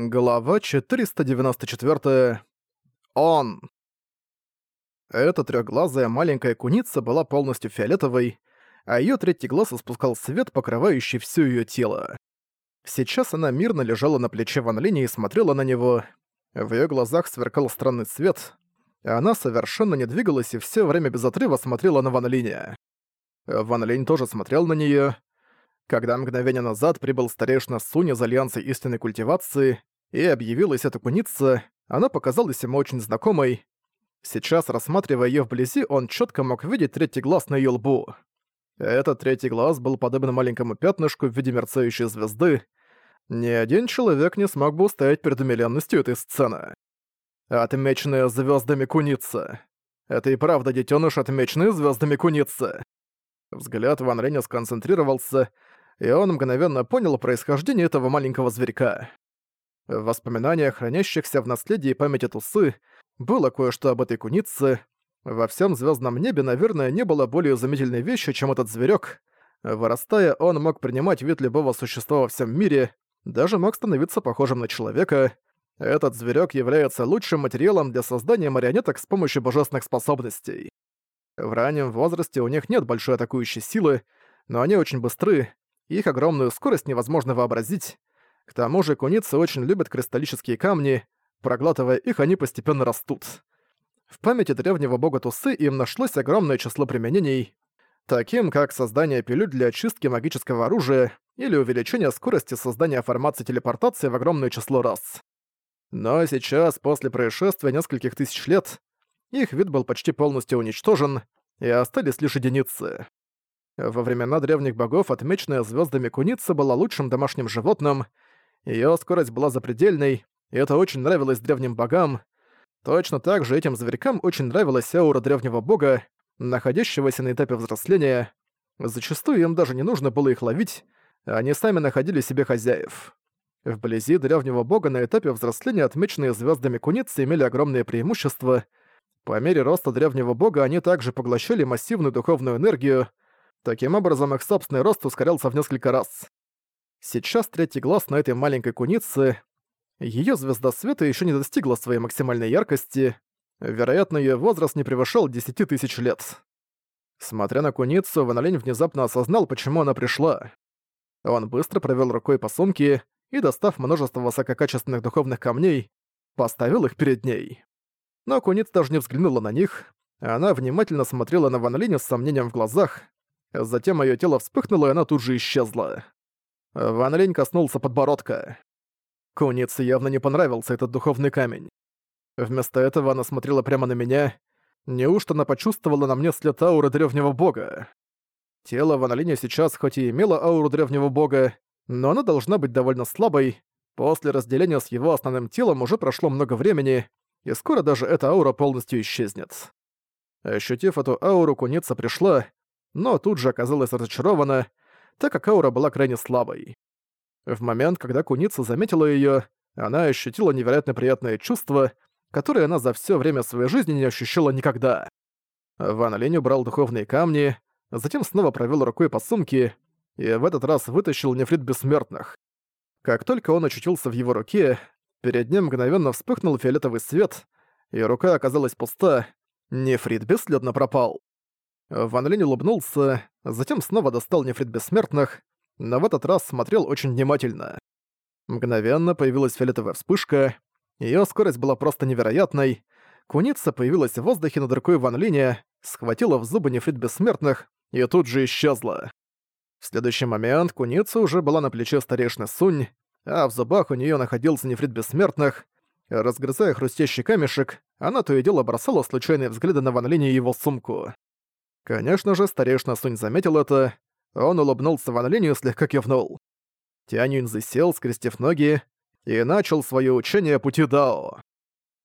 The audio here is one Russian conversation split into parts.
Глава 494. Он. Эта трёхглазая маленькая куница была полностью фиолетовой, а её третий глаз испускал свет, покрывающий всё её тело. Сейчас она мирно лежала на плече Ван Линя и смотрела на него. В её глазах сверкал странный свет, а она совершенно не двигалась и всё время без отрыва смотрела на Ван Линя. Ван Линь тоже смотрел на неё, когда мгновение назад прибыл старейшина Сунь из Альянса Истинной Культивации и объявилась эта куница, она показалась ему очень знакомой. Сейчас, рассматривая её вблизи, он чётко мог видеть третий глаз на её лбу. Этот третий глаз был подобен маленькому пятнышку в виде мерцающей звезды. Ни один человек не смог бы устоять перед умиленностью этой сцены. Отмеченная звёздами куница. Это и правда детёныш, отмеченный звёздами куницы. Взгляд Ван Реня сконцентрировался, и он мгновенно понял происхождение этого маленького зверька. В воспоминаниях, хранящихся в наследии памяти Тусы, было кое-что об этой кунице. Во всем звездном небе, наверное, не было более изумительной вещи, чем этот зверек. Вырастая, он мог принимать вид любого существа во всем мире, даже мог становиться похожим на человека. Этот зверек является лучшим материалом для создания марионеток с помощью божественных способностей. В раннем возрасте у них нет большой атакующей силы, но они очень быстры, их огромную скорость невозможно вообразить. К тому же куницы очень любят кристаллические камни, проглатывая их, они постепенно растут. В памяти древнего бога Тусы им нашлось огромное число применений, таким как создание пилюль для очистки магического оружия или увеличение скорости создания формации телепортации в огромное число раз. Но сейчас, после происшествия нескольких тысяч лет, их вид был почти полностью уничтожен, и остались лишь единицы. Во времена древних богов отмеченная звездами куница была лучшим домашним животным, ее скорость была запредельной, и это очень нравилось древним богам. Точно так же этим зверькам очень нравилась аура древнего бога, находящегося на этапе взросления. Зачастую им даже не нужно было их ловить, они сами находили себе хозяев. Вблизи древнего бога на этапе взросления отмеченные звездами куницы имели огромное преимущество. По мере роста древнего бога они также поглощали массивную духовную энергию, Таким образом, их собственный рост ускорялся в несколько раз. Сейчас третий глаз на этой маленькой кунице. Её звезда света ещё не достигла своей максимальной яркости. Вероятно, её возраст не превышал 10 тысяч лет. Смотря на куницу, Ван Линь внезапно осознал, почему она пришла. Он быстро провёл рукой по сумке и, достав множество высококачественных духовных камней, поставил их перед ней. Но куница даже не взглянула на них. Она внимательно смотрела на Ван Линя с сомнением в глазах, Затем её тело вспыхнуло, и она тут же исчезла. Ван Линь коснулся подбородка. Кунице явно не понравился этот духовный камень. Вместо этого она смотрела прямо на меня. Неужто она почувствовала на мне след ауры древнего бога? Тело Ван Линя сейчас хоть и имело ауру древнего бога, но она должна быть довольно слабой. После разделения с его основным телом уже прошло много времени, и скоро даже эта аура полностью исчезнет. Ощутив эту ауру, куница пришла, но тут же оказалась разочарована, так как аура была крайне слабой. В момент, когда куница заметила её, она ощутила невероятно приятное чувство, которое она за всё время своей жизни не ощущала никогда. Ван Линь убрал духовные камни, затем снова провёл рукой по сумке и в этот раз вытащил нефрит бессмертных. Как только он очутился в его руке, перед ним мгновенно вспыхнул фиолетовый свет, и рука оказалась пуста, нефрит бесследно пропал. Ван Линь улыбнулся, затем снова достал нефрит бессмертных, но в этот раз смотрел очень внимательно. Мгновенно появилась фиолетовая вспышка, её скорость была просто невероятной, куница появилась в воздухе над рукой Ван Линя, схватила в зубы нефрит бессмертных и тут же исчезла. В следующий момент куница уже была на плече старейшины Сунь, а в зубах у неё находился нефрит бессмертных. Разгрызая хрустящий камешек, она то и дело бросала случайные взгляды на Ван Линя и его сумку. Конечно же, старейшина Сунь заметил это. Он улыбнулся Ван Линю и слегка кивнул. Тянь засел, скрестив ноги, и начал свое учение пути Дао.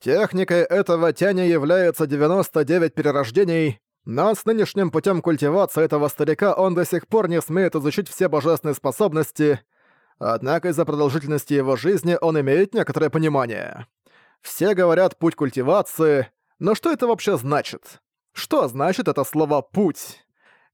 Техникой этого тяня является 99 перерождений, но с нынешним путем культивации этого старика он до сих пор не смеет изучить все божественные способности, однако из-за продолжительности его жизни он имеет некоторое понимание. Все говорят «путь культивации», но что это вообще значит? Что значит это слово «путь»?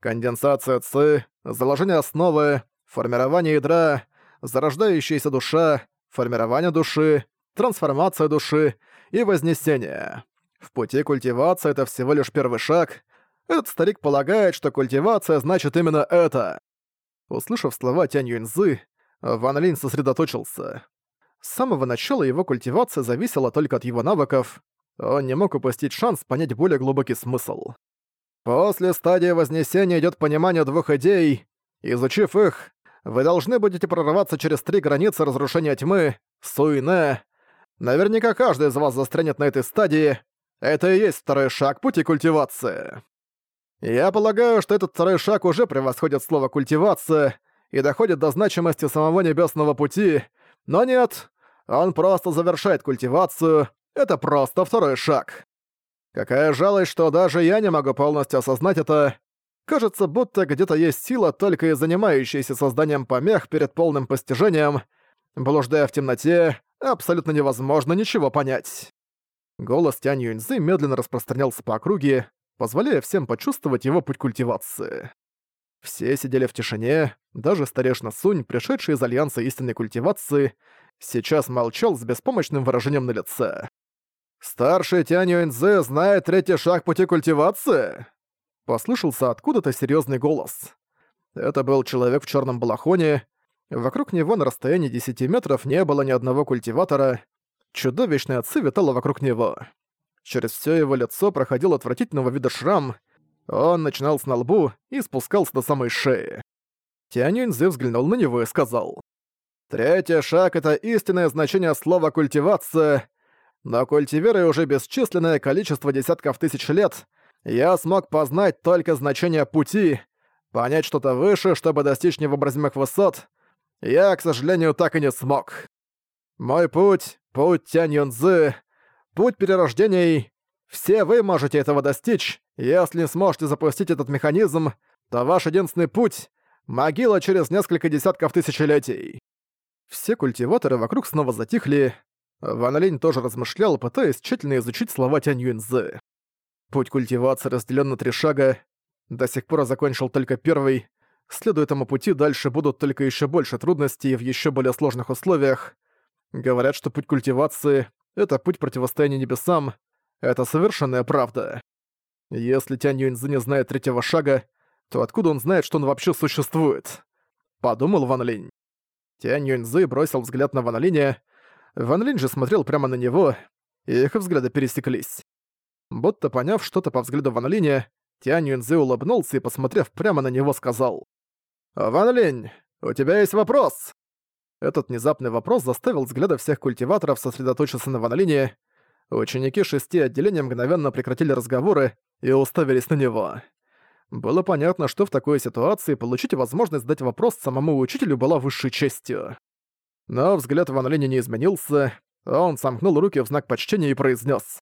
Конденсация ЦИ, заложение основы, формирование ядра, зарождающаяся душа, формирование души, трансформация души и вознесение. В пути культивации это всего лишь первый шаг. Этот старик полагает, что культивация значит именно это. Услышав слова Тянь Юньзы, Ван Линь сосредоточился. С самого начала его культивация зависела только от его навыков, он не мог упустить шанс понять более глубокий смысл. После стадии Вознесения идет понимание двух идей. Изучив их, вы должны будете прорываться через три границы разрушения тьмы, Суине. Наверняка каждый из вас застрянет на этой стадии. Это и есть второй шаг пути культивации. Я полагаю, что этот второй шаг уже превосходит слово «культивация» и доходит до значимости самого Небесного Пути, но нет, он просто завершает культивацию, это просто второй шаг. Какая жалость, что даже я не могу полностью осознать это. Кажется, будто где-то есть сила, только и занимающаяся созданием помех перед полным постижением. Блуждая в темноте, абсолютно невозможно ничего понять. Голос Тянь Юньзы медленно распространялся по округе, позволяя всем почувствовать его путь культивации. Все сидели в тишине, даже старешина Сунь, пришедший из Альянса истинной культивации, сейчас молчал с беспомощным выражением на лице. «Старший Тянь Юньзы знает третий шаг пути культивации?» Послышался откуда-то серьезный голос. Это был человек в черном балахоне. Вокруг него на расстоянии 10 метров не было ни одного культиватора. Чудовищная отцы витала вокруг него. Через все его лицо проходил отвратительного вида шрам. Он начинался на лбу и спускался до самой шеи. Тянь-Юньзы взглянул на него и сказал. «Третий шаг — это истинное значение слова «культивация», но культивируя уже бесчисленное количество десятков тысяч лет, я смог познать только значение пути, понять что-то выше, чтобы достичь невообразимых высот. Я, к сожалению, так и не смог. Мой путь — путь Тянь путь перерождений. Все вы можете этого достичь, если сможете запустить этот механизм, то ваш единственный путь — могила через несколько десятков тысячелетий. Все культиваторы вокруг снова затихли, Ван Линь тоже размышлял, пытаясь тщательно изучить слова Тянь Юньзы. Путь культивации разделен на три шага. До сих пор закончил только первый. Следуя этому пути, дальше будут только еще больше трудностей в еще более сложных условиях. Говорят, что путь культивации — это путь противостояния небесам. Это совершенная правда. Если Тянь Юньзы не знает третьего шага, то откуда он знает, что он вообще существует? Подумал Ван Линь. Тянь Юньзы бросил взгляд на Ван Линя, Ван Линь же смотрел прямо на него, и их взгляды пересеклись. Будто поняв что-то по взгляду Ван Линя, Тянь Юнзы улыбнулся и, посмотрев прямо на него, сказал. «Ван Линь, у тебя есть вопрос?» Этот внезапный вопрос заставил взгляды всех культиваторов сосредоточиться на Ван Лине. Ученики шести отделений мгновенно прекратили разговоры и уставились на него. Было понятно, что в такой ситуации получить возможность задать вопрос самому учителю была высшей честью. Но взгляд Ван Линя не изменился, он сомкнул руки в знак почтения и произнес: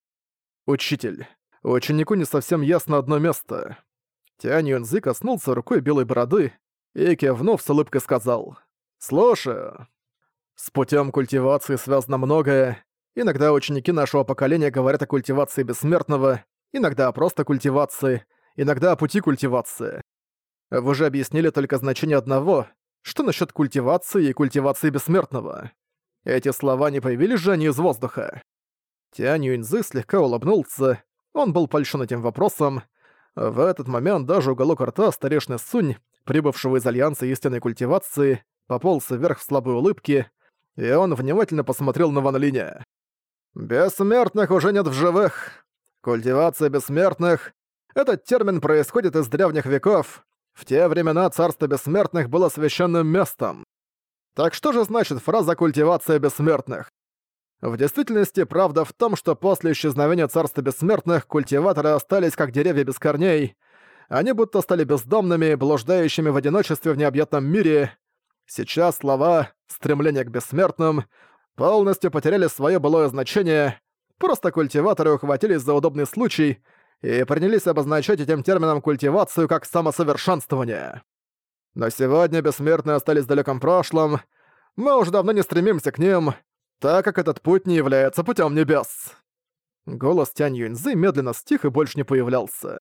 «Учитель, ученику не совсем ясно одно место». Тянь Юнзы коснулся рукой белой бороды и, кивнув, с улыбкой сказал «Слушаю». С путем культивации связано многое. Иногда ученики нашего поколения говорят о культивации бессмертного, иногда о просто культивации, иногда о пути культивации. Вы же объяснили только значение одного, что насчет культивации и культивации бессмертного? Эти слова не появились же они из воздуха. Тянь Юньзы слегка улыбнулся, он был польщен этим вопросом. В этот момент даже уголок рта старешный Сунь, прибывшего из Альянса истинной культивации, пополз вверх в слабой улыбке, и он внимательно посмотрел на Ван Линя. «Бессмертных уже нет в живых. Культивация бессмертных — этот термин происходит из древних веков, в те времена Царство Бессмертных было священным местом. Так что же значит фраза «культивация бессмертных»? В действительности, правда в том, что после исчезновения Царства Бессмертных культиваторы остались как деревья без корней. Они будто стали бездомными, блуждающими в одиночестве в необъятном мире. Сейчас слова «стремление к бессмертным» полностью потеряли свое былое значение. Просто культиваторы ухватились за удобный случай — и принялись обозначать этим термином культивацию как самосовершенствование. Но сегодня бессмертные остались в далеком прошлом, мы уже давно не стремимся к ним, так как этот путь не является путем небес. Голос Тянь Юньзы медленно стих и больше не появлялся.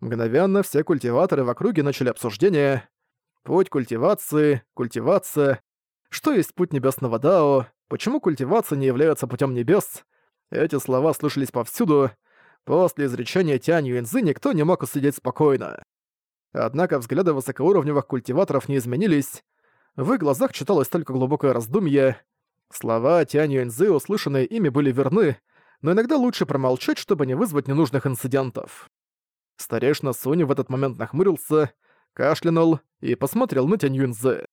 Мгновенно все культиваторы в округе начали обсуждение. Путь культивации, культивация. Что есть путь небесного Дао? Почему культивация не является путем небес? Эти слова слышались повсюду. После изречения Тянь Юэнзы никто не мог усидеть спокойно. Однако взгляды высокоуровневых культиваторов не изменились. В их глазах читалось только глубокое раздумье. Слова Тянь Юэнзы, услышанные ими, были верны, но иногда лучше промолчать, чтобы не вызвать ненужных инцидентов. Старейшина Суни в этот момент нахмурился, кашлянул и посмотрел на Тянь Юнзы.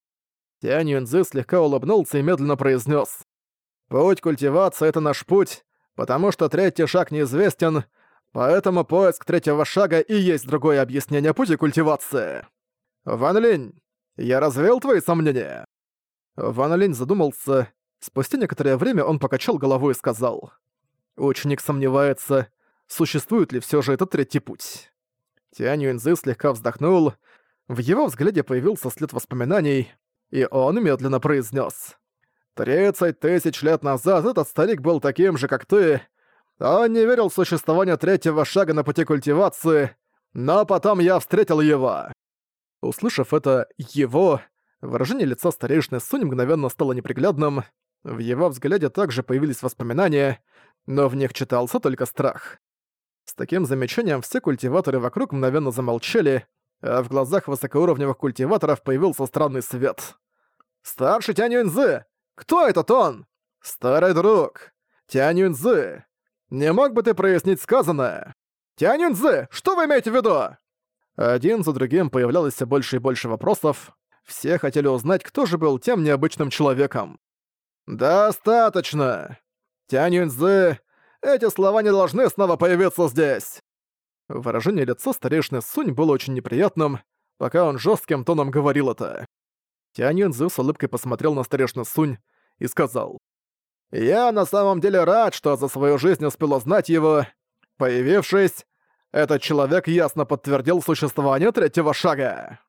Тянь Юнзы слегка улыбнулся и медленно произнес: «Путь культивации — это наш путь, потому что третий шаг неизвестен, поэтому поиск третьего шага и есть другое объяснение пути культивации. Ван Линь, я развеял твои сомнения?» Ван Линь задумался. Спустя некоторое время он покачал головой и сказал. Ученик сомневается, существует ли все же этот третий путь. Тянь Юньзы слегка вздохнул, в его взгляде появился след воспоминаний, и он медленно произнес: «Тридцать тысяч лет назад этот старик был таким же, как ты. Он не верил в существование третьего шага на пути культивации, но потом я встретил его». Услышав это «его», выражение лица старейшины Сунь мгновенно стало неприглядным, в его взгляде также появились воспоминания, но в них читался только страх. С таким замечанием все культиваторы вокруг мгновенно замолчали, а в глазах высокоуровневых культиваторов появился странный свет. «Старший Тянь Юньзы! Кто этот он? Старый друг! Тянь Юньзы! Не мог бы ты прояснить сказанное? Тянь Юньзы, что вы имеете в виду?» Один за другим появлялось все больше и больше вопросов. Все хотели узнать, кто же был тем необычным человеком. «Достаточно! Тянь Юньзы, эти слова не должны снова появиться здесь!» Выражение лица старейшины Сунь было очень неприятным, пока он жестким тоном говорил это. Тянь Юньзы с улыбкой посмотрел на старейшину Сунь и сказал. «Я на самом деле рад, что за свою жизнь успел узнать его. Появившись, этот человек ясно подтвердил существование третьего шага».